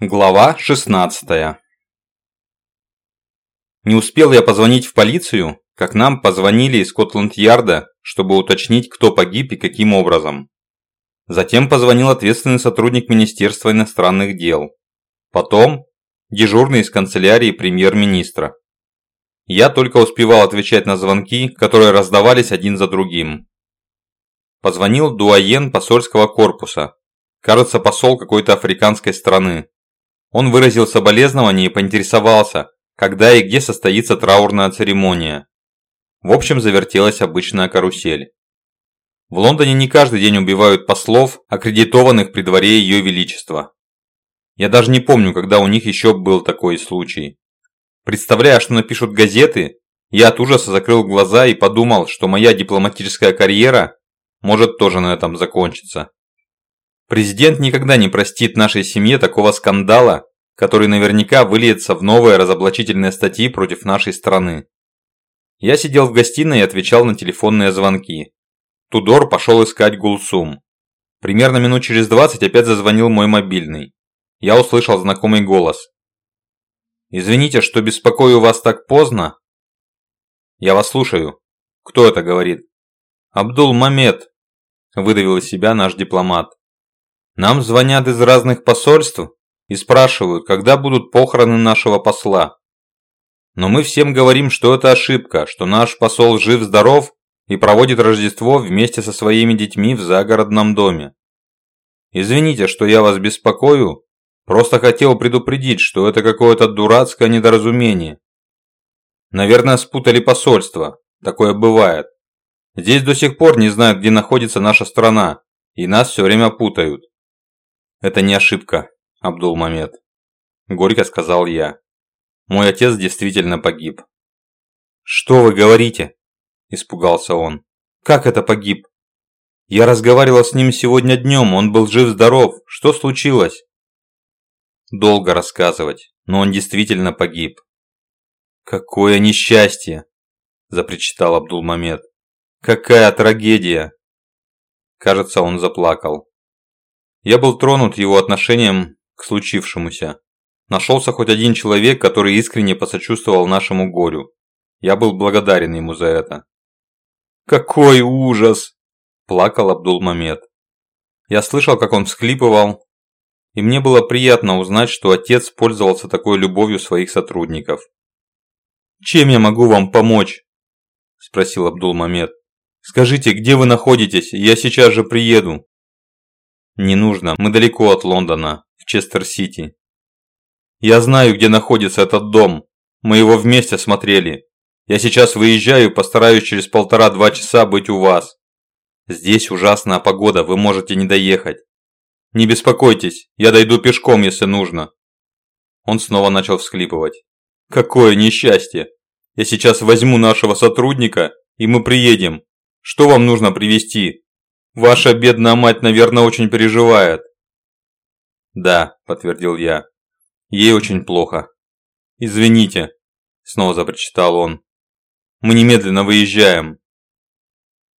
Глава 16 Не успел я позвонить в полицию, как нам позвонили из Скотланд-Ярда, чтобы уточнить, кто погиб и каким образом. Затем позвонил ответственный сотрудник Министерства иностранных дел. Потом дежурный из канцелярии премьер-министра. Я только успевал отвечать на звонки, которые раздавались один за другим. Позвонил дуаен посольского корпуса. Кажется, посол какой-то африканской страны. Он выразил соболезнование и поинтересовался, когда и где состоится траурная церемония. В общем, завертелась обычная карусель. В Лондоне не каждый день убивают послов, аккредитованных при дворе Ее Величества. Я даже не помню, когда у них еще был такой случай. Представляя, что напишут газеты, я от ужаса закрыл глаза и подумал, что моя дипломатическая карьера может тоже на этом закончиться. Президент никогда не простит нашей семье такого скандала, который наверняка выльется в новые разоблачительные статьи против нашей страны. Я сидел в гостиной и отвечал на телефонные звонки. Тудор пошел искать Гулсум. Примерно минут через 20 опять зазвонил мой мобильный. Я услышал знакомый голос. «Извините, что беспокою вас так поздно». «Я вас слушаю». «Кто это говорит?» «Абдул Мамед», – выдавил из себя наш дипломат. Нам звонят из разных посольств и спрашивают, когда будут похороны нашего посла. Но мы всем говорим, что это ошибка, что наш посол жив-здоров и проводит Рождество вместе со своими детьми в загородном доме. Извините, что я вас беспокою, просто хотел предупредить, что это какое-то дурацкое недоразумение. Наверное, спутали посольство, такое бывает. Здесь до сих пор не знают, где находится наша страна, и нас все время путают. «Это не ошибка, Абдул-Мамед», – горько сказал я. «Мой отец действительно погиб». «Что вы говорите?» – испугался он. «Как это погиб?» «Я разговаривал с ним сегодня днем, он был жив-здоров. Что случилось?» «Долго рассказывать, но он действительно погиб». «Какое несчастье!» – запричитал Абдул-Мамед. «Какая трагедия!» Кажется, он заплакал. Я был тронут его отношением к случившемуся. Нашелся хоть один человек, который искренне посочувствовал нашему горю. Я был благодарен ему за это. «Какой ужас!» – плакал Абдул-Мамед. Я слышал, как он всхлипывал, и мне было приятно узнать, что отец пользовался такой любовью своих сотрудников. «Чем я могу вам помочь?» – спросил Абдул-Мамед. «Скажите, где вы находитесь, я сейчас же приеду». «Не нужно, мы далеко от Лондона, в Честер-Сити». «Я знаю, где находится этот дом. Мы его вместе смотрели. Я сейчас выезжаю постараюсь через полтора-два часа быть у вас. Здесь ужасная погода, вы можете не доехать. Не беспокойтесь, я дойду пешком, если нужно». Он снова начал всхлипывать. «Какое несчастье! Я сейчас возьму нашего сотрудника, и мы приедем. Что вам нужно привезти? Ваша бедная мать, наверное, очень переживает. Да, подтвердил я. Ей очень плохо. Извините, снова запричитал он. Мы немедленно выезжаем.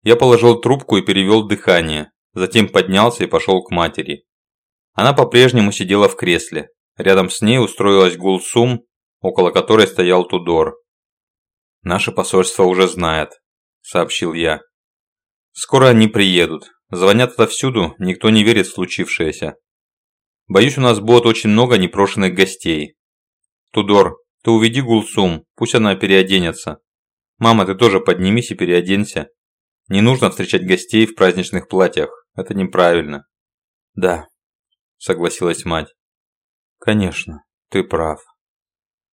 Я положил трубку и перевел дыхание, затем поднялся и пошел к матери. Она по-прежнему сидела в кресле. Рядом с ней устроилась Гулсум, около которой стоял Тудор. «Наше посольство уже знает», – сообщил я. Скоро они приедут. Звонят отовсюду, никто не верит в случившееся. Боюсь, у нас будет очень много непрошенных гостей. Тудор, ты уведи Гулсум, пусть она переоденется. Мама, ты тоже поднимись и переоденься. Не нужно встречать гостей в праздничных платьях. Это неправильно. Да, согласилась мать. Конечно, ты прав.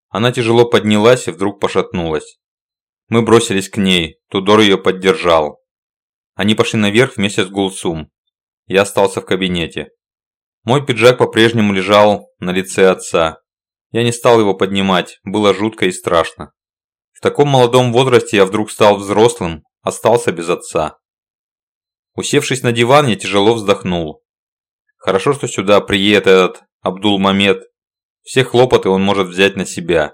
Она тяжело поднялась и вдруг пошатнулась. Мы бросились к ней, Тудор ее поддержал. Они пошли наверх вместе с Гулсум. Я остался в кабинете. Мой пиджак по-прежнему лежал на лице отца. Я не стал его поднимать, было жутко и страшно. В таком молодом возрасте я вдруг стал взрослым, остался без отца. Усевшись на диван, я тяжело вздохнул. Хорошо, что сюда приедет этот Абдул-Мамед. Все хлопоты он может взять на себя.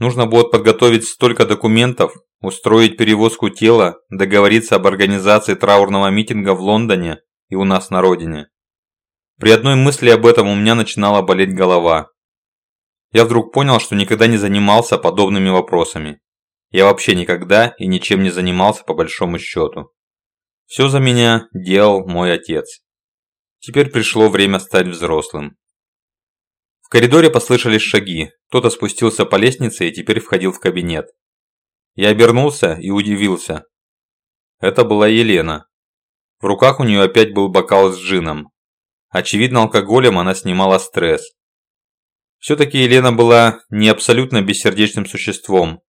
Нужно будет подготовить столько документов, устроить перевозку тела, договориться об организации траурного митинга в Лондоне и у нас на родине. При одной мысли об этом у меня начинала болеть голова. Я вдруг понял, что никогда не занимался подобными вопросами. Я вообще никогда и ничем не занимался по большому счету. Все за меня делал мой отец. Теперь пришло время стать взрослым. Коридоре послышались шаги. Кто-то спустился по лестнице и теперь входил в кабинет. Я обернулся и удивился. Это была Елена. В руках у нее опять был бокал с джином. Очевидно, алкоголем она снимала стресс. Все-таки Елена была не абсолютно бессердечным существом.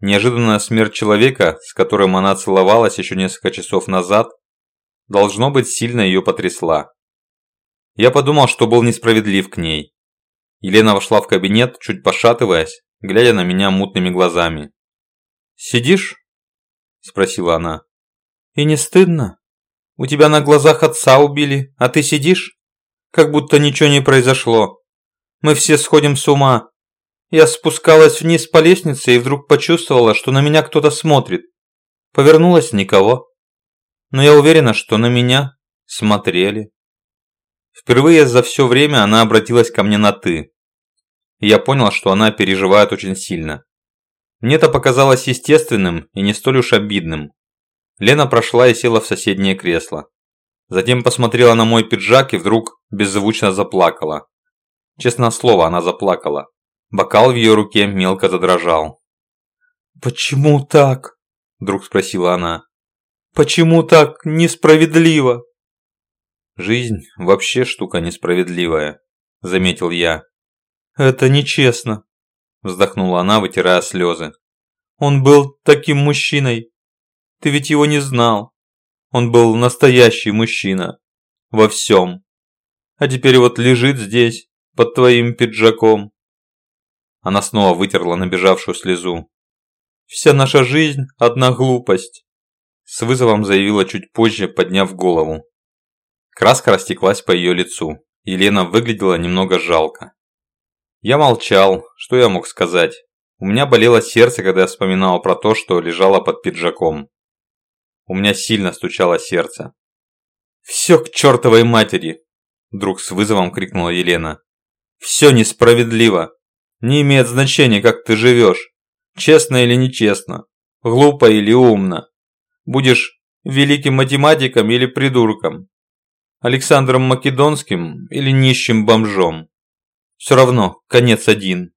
Неожиданная смерть человека, с которым она целовалась еще несколько часов назад, должно быть сильно ее потрясла. Я подумал, что был несправедлив к ней. Елена вошла в кабинет, чуть пошатываясь, глядя на меня мутными глазами. «Сидишь?» – спросила она. «И не стыдно? У тебя на глазах отца убили, а ты сидишь? Как будто ничего не произошло. Мы все сходим с ума. Я спускалась вниз по лестнице и вдруг почувствовала, что на меня кто-то смотрит. Повернулась никого. Но я уверена, что на меня смотрели. Впервые за все время она обратилась ко мне на «ты». И я понял, что она переживает очень сильно. Мне это показалось естественным и не столь уж обидным. Лена прошла и села в соседнее кресло. Затем посмотрела на мой пиджак и вдруг беззвучно заплакала. Честное слово, она заплакала. Бокал в ее руке мелко задрожал. «Почему так?» – вдруг спросила она. «Почему так несправедливо?» «Жизнь вообще штука несправедливая», – заметил я. «Это нечестно», – вздохнула она, вытирая слезы. «Он был таким мужчиной. Ты ведь его не знал. Он был настоящий мужчина. Во всем. А теперь вот лежит здесь, под твоим пиджаком. Она снова вытерла набежавшую слезу. Вся наша жизнь – одна глупость. С вызовом заявила чуть позже, подняв голову. Краска растеклась по ее лицу. Елена выглядела немного жалко. Я молчал, что я мог сказать. У меня болело сердце, когда я вспоминал про то, что лежало под пиджаком. У меня сильно стучало сердце. «Все к чертовой матери!» Вдруг с вызовом крикнула Елена. Все несправедливо. Не имеет значения, как ты живешь. Честно или нечестно. Глупо или умно. Будешь великим математиком или придурком. Александром Македонским или нищим бомжом. Все равно, конец один.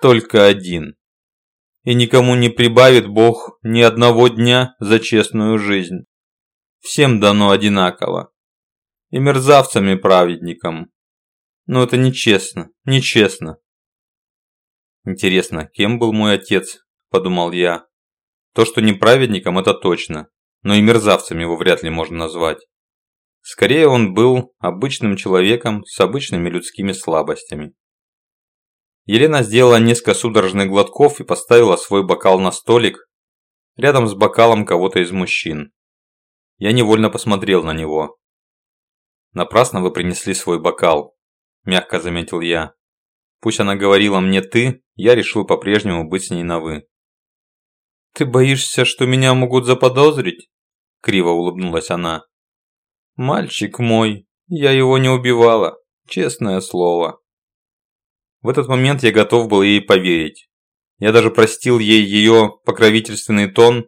Только один. И никому не прибавит Бог ни одного дня за честную жизнь. Всем дано одинаково. И мерзавцам и праведникам, но это нечестно, нечестно. Интересно, кем был мой отец, подумал я. То, что не праведником, это точно, но и мерзавцем его вряд ли можно назвать. Скорее, он был обычным человеком с обычными людскими слабостями. Елена сделала несколько судорожных глотков и поставила свой бокал на столик рядом с бокалом кого-то из мужчин. Я невольно посмотрел на него. Напрасно вы принесли свой бокал, мягко заметил я. Пусть она говорила мне «ты», я решил по-прежнему быть с ней на «вы». «Ты боишься, что меня могут заподозрить?» – криво улыбнулась она. «Мальчик мой, я его не убивала, честное слово». В этот момент я готов был ей поверить. Я даже простил ей ее покровительственный тон,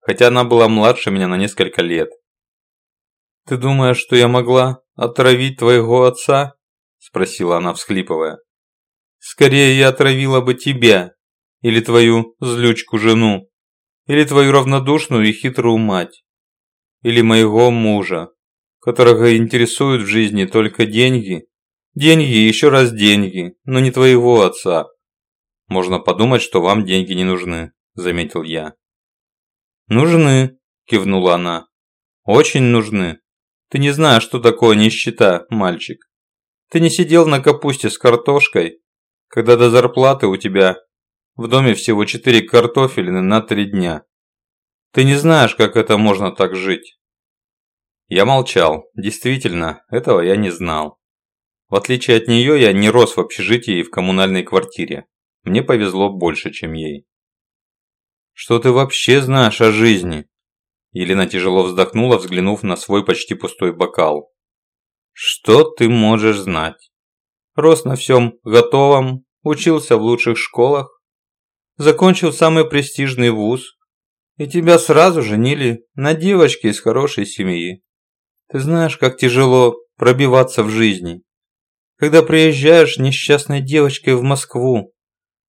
хотя она была младше меня на несколько лет. «Ты думаешь, что я могла отравить твоего отца?» спросила она, всхлипывая. «Скорее я отравила бы тебя, или твою злючку жену, или твою равнодушную и хитрую мать, или моего мужа, которого интересуют в жизни только деньги, деньги и еще раз деньги, но не твоего отца. Можно подумать, что вам деньги не нужны», – заметил я. «Нужны», – кивнула она. «Очень нужны. Ты не знаешь, что такое нищета, мальчик. Ты не сидел на капусте с картошкой, когда до зарплаты у тебя в доме всего четыре картофелины на три дня. Ты не знаешь, как это можно так жить. Я молчал. Действительно, этого я не знал. В отличие от нее, я не рос в общежитии и в коммунальной квартире. Мне повезло больше, чем ей. Что ты вообще знаешь о жизни? Елена тяжело вздохнула, взглянув на свой почти пустой бокал. Что ты можешь знать? Рос на всем готовом, учился в лучших школах, закончил самый престижный вуз, и тебя сразу женили на девочке из хорошей семьи. Ты знаешь, как тяжело пробиваться в жизни, когда приезжаешь несчастной девочкой в Москву,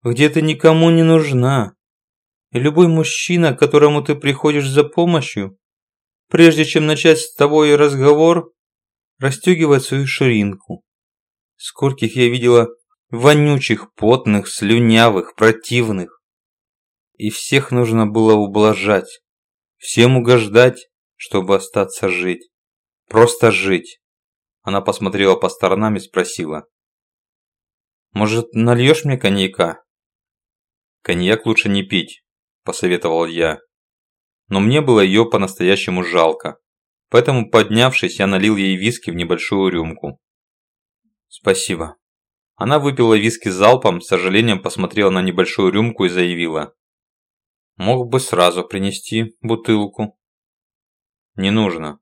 где ты никому не нужна. И любой мужчина, к которому ты приходишь за помощью, прежде чем начать с тобой разговор, расстегивает свою ширинку. Скольких я видела вонючих, потных, слюнявых, противных. И всех нужно было ублажать, всем угождать, чтобы остаться жить. Просто жить. Она посмотрела по сторонам и спросила. «Может, нальешь мне коньяка?» «Коньяк лучше не пить», – посоветовал я. Но мне было ее по-настоящему жалко. Поэтому, поднявшись, я налил ей виски в небольшую рюмку. «Спасибо». Она выпила виски залпом, с сожалением посмотрела на небольшую рюмку и заявила. «Мог бы сразу принести бутылку». «Не нужно».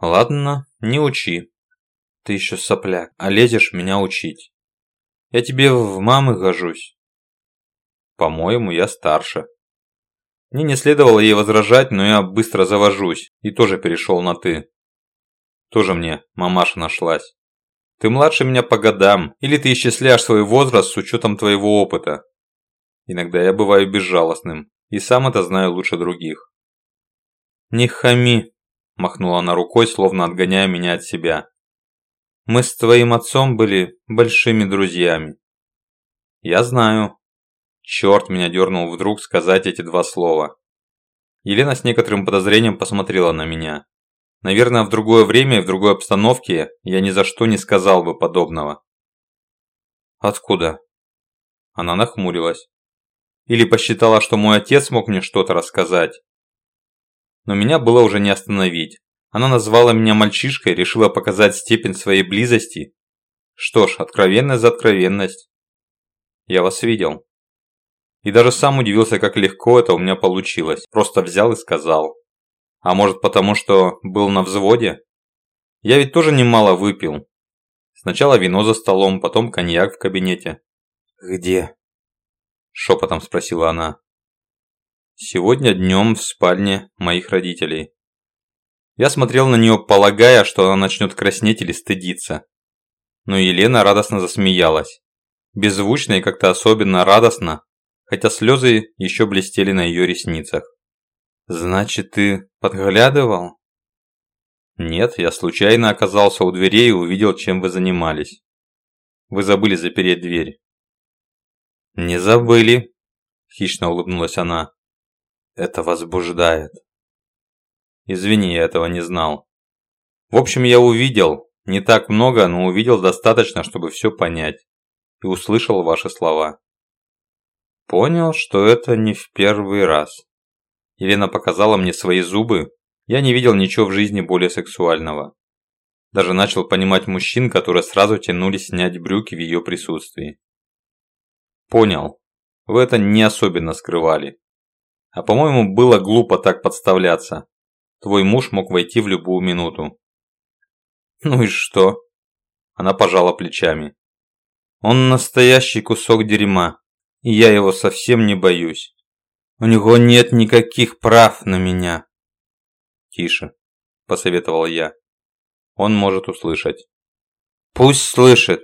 «Ладно, не учи. Ты еще сопляк, а лезешь меня учить. Я тебе в мамы гожусь». «По-моему, я старше». Мне не следовало ей возражать, но я быстро завожусь и тоже перешел на «ты». Тоже мне мамаша нашлась. Ты младше меня по годам, или ты исчисляешь свой возраст с учетом твоего опыта. Иногда я бываю безжалостным, и сам это знаю лучше других. «Не хами», – махнула она рукой, словно отгоняя меня от себя. «Мы с твоим отцом были большими друзьями». «Я знаю». Черт меня дернул вдруг сказать эти два слова. Елена с некоторым подозрением посмотрела на меня. Наверное, в другое время и в другой обстановке я ни за что не сказал бы подобного. Откуда? Она нахмурилась. Или посчитала, что мой отец мог мне что-то рассказать. Но меня было уже не остановить. Она назвала меня мальчишкой, решила показать степень своей близости. Что ж, откровенность за откровенность. Я вас видел. И даже сам удивился, как легко это у меня получилось. Просто взял и сказал. А может потому, что был на взводе? Я ведь тоже немало выпил. Сначала вино за столом, потом коньяк в кабинете. «Где?» – шепотом спросила она. «Сегодня днем в спальне моих родителей». Я смотрел на нее, полагая, что она начнет краснеть или стыдиться. Но Елена радостно засмеялась. Беззвучно и как-то особенно радостно, хотя слезы еще блестели на ее ресницах. «Значит, ты подглядывал?» «Нет, я случайно оказался у дверей и увидел, чем вы занимались. Вы забыли запереть дверь». «Не забыли», – хищно улыбнулась она. «Это возбуждает». «Извини, я этого не знал. В общем, я увидел, не так много, но увидел достаточно, чтобы все понять. И услышал ваши слова. Понял, что это не в первый раз. Елена показала мне свои зубы. Я не видел ничего в жизни более сексуального. Даже начал понимать мужчин, которые сразу тянулись снять брюки в ее присутствии. Понял. Вы это не особенно скрывали. А по-моему, было глупо так подставляться. Твой муж мог войти в любую минуту. Ну и что? Она пожала плечами. Он настоящий кусок дерьма, и я его совсем не боюсь. У него нет никаких прав на меня. Тише, посоветовал я. Он может услышать. Пусть слышит.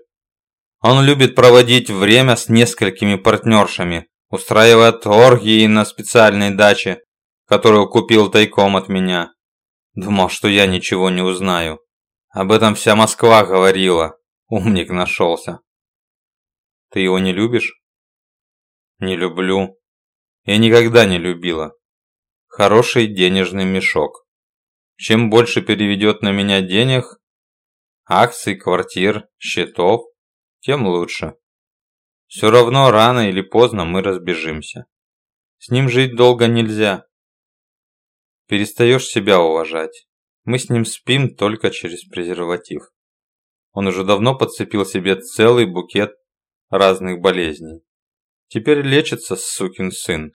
Он любит проводить время с несколькими партнершами, устраивает оргии на специальной даче, которую купил тайком от меня. Думал, что я ничего не узнаю. Об этом вся Москва говорила. Умник нашелся. Ты его не любишь? Не люблю. Я никогда не любила. Хороший денежный мешок. Чем больше переведет на меня денег, акций, квартир, счетов, тем лучше. Все равно рано или поздно мы разбежимся. С ним жить долго нельзя. Перестаешь себя уважать. Мы с ним спим только через презерватив. Он уже давно подцепил себе целый букет разных болезней. Теперь лечится сукин сын.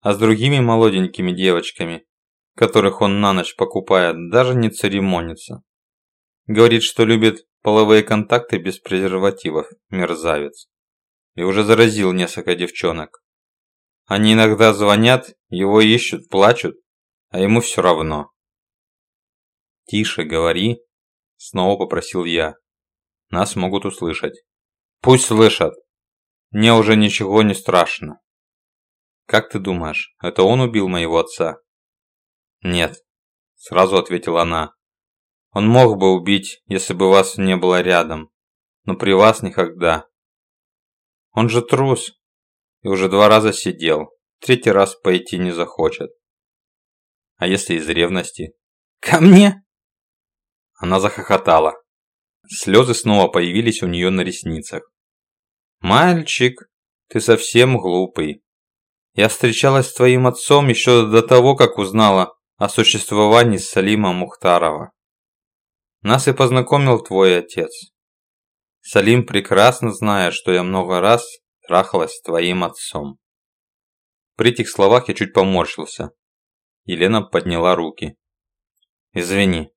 А с другими молоденькими девочками, которых он на ночь покупает, даже не церемонится. Говорит, что любит половые контакты без презервативов, мерзавец. И уже заразил несколько девчонок. Они иногда звонят, его ищут, плачут, а ему все равно. «Тише говори», – снова попросил я. «Нас могут услышать». «Пусть слышат. Мне уже ничего не страшно». «Как ты думаешь, это он убил моего отца?» «Нет», – сразу ответила она. «Он мог бы убить, если бы вас не было рядом, но при вас никогда. Он же трус, и уже два раза сидел, третий раз пойти не захочет. А если из ревности? Ко мне? Она захохотала. Слезы снова появились у нее на ресницах. «Мальчик, ты совсем глупый. Я встречалась с твоим отцом еще до того, как узнала о существовании Салима Мухтарова. Нас и познакомил твой отец. Салим прекрасно знает, что я много раз трахалась с твоим отцом. При этих словах я чуть поморщился. Елена подняла руки. Извини,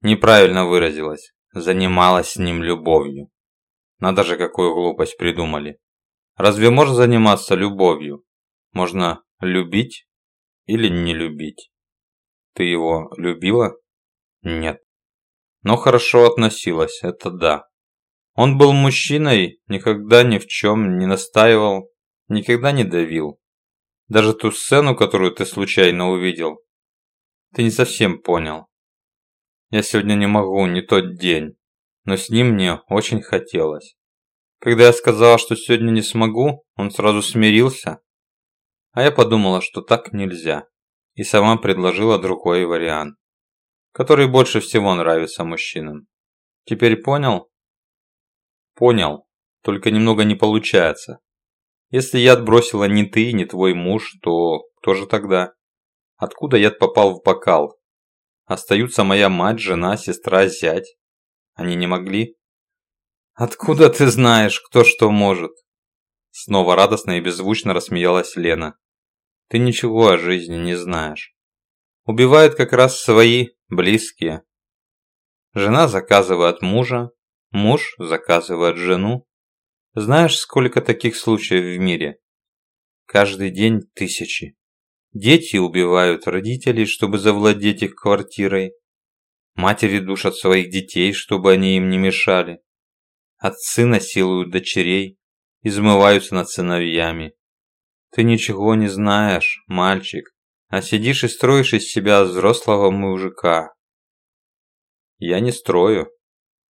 неправильно выразилась. Занималась с ним любовью. Надо же, какую глупость придумали. Разве можно заниматься любовью? Можно любить или не любить. Ты его любила? Нет. Но хорошо относилась, это да. Он был мужчиной, никогда ни в чем не настаивал, никогда не давил. Даже ту сцену, которую ты случайно увидел, ты не совсем понял. Я сегодня не могу, не тот день, но с ним мне очень хотелось. Когда я сказала, что сегодня не смогу, он сразу смирился, а я подумала, что так нельзя, и сама предложила другой вариант, который больше всего нравится мужчинам. Теперь понял? Понял, только немного не получается. Если яд бросила не ты, не твой муж, то кто же тогда? Откуда яд попал в бокал? Остаются моя мать, жена, сестра, зять. Они не могли? Откуда ты знаешь, кто что может? Снова радостно и беззвучно рассмеялась Лена. Ты ничего о жизни не знаешь. Убивают как раз свои, близкие. Жена заказывает мужа, Муж заказывает жену. Знаешь, сколько таких случаев в мире? Каждый день тысячи. Дети убивают родителей, чтобы завладеть их квартирой. Матери душат своих детей, чтобы они им не мешали. Отцы насилуют дочерей, измываются над сыновьями. Ты ничего не знаешь, мальчик, а сидишь и строишь из себя взрослого мужика. Я не строю,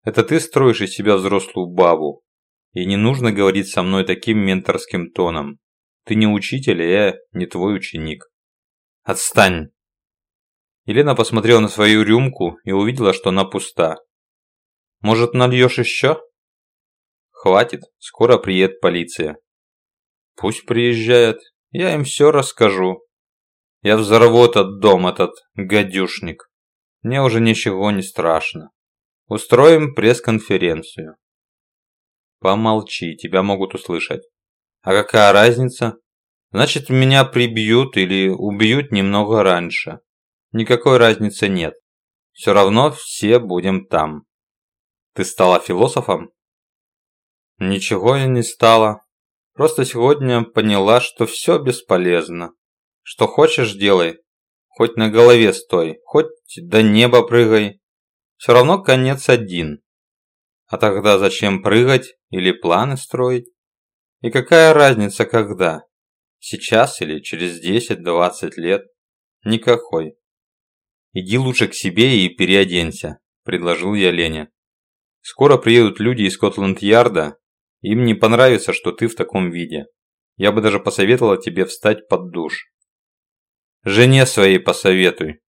это ты строишь из себя взрослую бабу. И не нужно говорить со мной таким менторским тоном. Ты не учитель, а я не твой ученик. Отстань. Елена посмотрела на свою рюмку и увидела, что она пуста. Может, нальешь еще? Хватит, скоро приедет полиция. Пусть приезжает, я им все расскажу. Я взорву этот дом, этот гадюшник. Мне уже ничего не страшно. Устроим пресс-конференцию. Помолчи, тебя могут услышать. А какая разница? Значит, меня прибьют или убьют немного раньше. Никакой разницы нет. Все равно все будем там. Ты стала философом? Ничего я не стала. Просто сегодня поняла, что все бесполезно. Что хочешь делай. Хоть на голове стой, хоть до неба прыгай. Все равно конец один. А тогда зачем прыгать или планы строить? И какая разница когда? Сейчас или через 10-20 лет? Никакой. Иди лучше к себе и переоденься, предложил я Лене. Скоро приедут люди из Скотланд-Ярда. Им не понравится, что ты в таком виде. Я бы даже посоветовала тебе встать под душ. Жене своей посоветуй,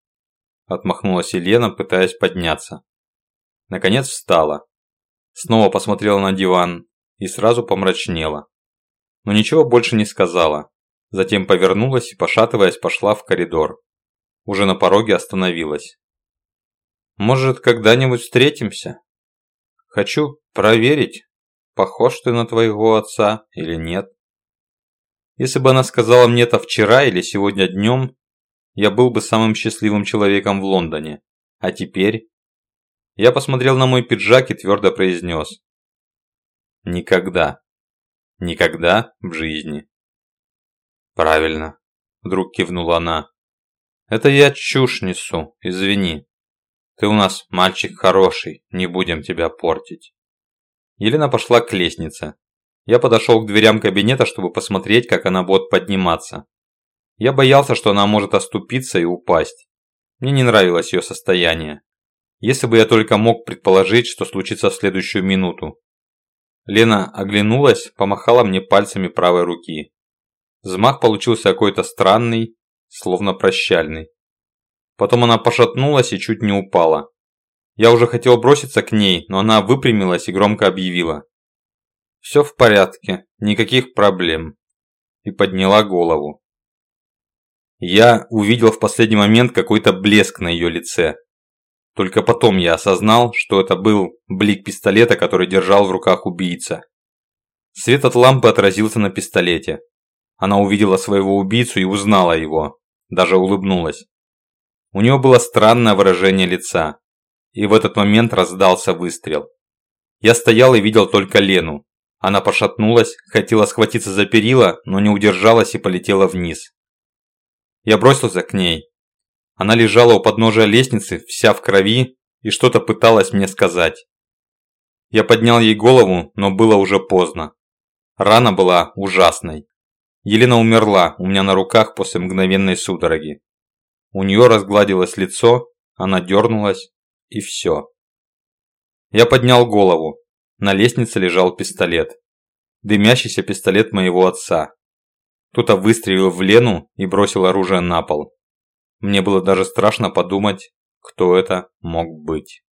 Отмахнулась Елена, пытаясь подняться. Наконец встала. Снова посмотрела на диван и сразу помрачнела. Но ничего больше не сказала. Затем повернулась и, пошатываясь, пошла в коридор. Уже на пороге остановилась. «Может, когда-нибудь встретимся? Хочу проверить, похож ты на твоего отца или нет». Если бы она сказала мне это вчера или сегодня днем, я был бы самым счастливым человеком в Лондоне. А теперь? Я посмотрел на мой пиджак и твердо произнес. Никогда. Никогда в жизни. Правильно, вдруг кивнула она. Это я чушь несу, извини. Ты у нас мальчик хороший, не будем тебя портить. Елена пошла к лестнице. Я подошел к дверям кабинета, чтобы посмотреть, как она будет подниматься. Я боялся, что она может оступиться и упасть. Мне не нравилось ее состояние. Если бы я только мог предположить, что случится в следующую минуту. Лена оглянулась, помахала мне пальцами правой руки. Взмах получился какой-то странный, словно прощальный. Потом она пошатнулась и чуть не упала. Я уже хотел броситься к ней, но она выпрямилась и громко объявила. «Все в порядке, никаких проблем». И подняла голову. Я увидел в последний момент какой-то блеск на ее лице. Только потом я осознал, что это был блик пистолета, который держал в руках убийца. Свет от лампы отразился на пистолете. Она увидела своего убийцу и узнала его. Даже улыбнулась. У нее было странное выражение лица. И в этот момент раздался выстрел. Я стоял и видел только Лену. Она пошатнулась, хотела схватиться за перила, но не удержалась и полетела вниз. Я бросился к ней, она лежала у подножия лестницы, вся в крови, и что-то пыталась мне сказать. Я поднял ей голову, но было уже поздно. Рана была ужасной. Елена умерла у меня на руках после мгновенной судороги. У нее разгладилось лицо, она дернулась, и все. Я поднял голову. На лестнице лежал пистолет. Дымящийся пистолет моего отца. Кто-то выстрелил в Лену и бросил оружие на пол. Мне было даже страшно подумать, кто это мог быть.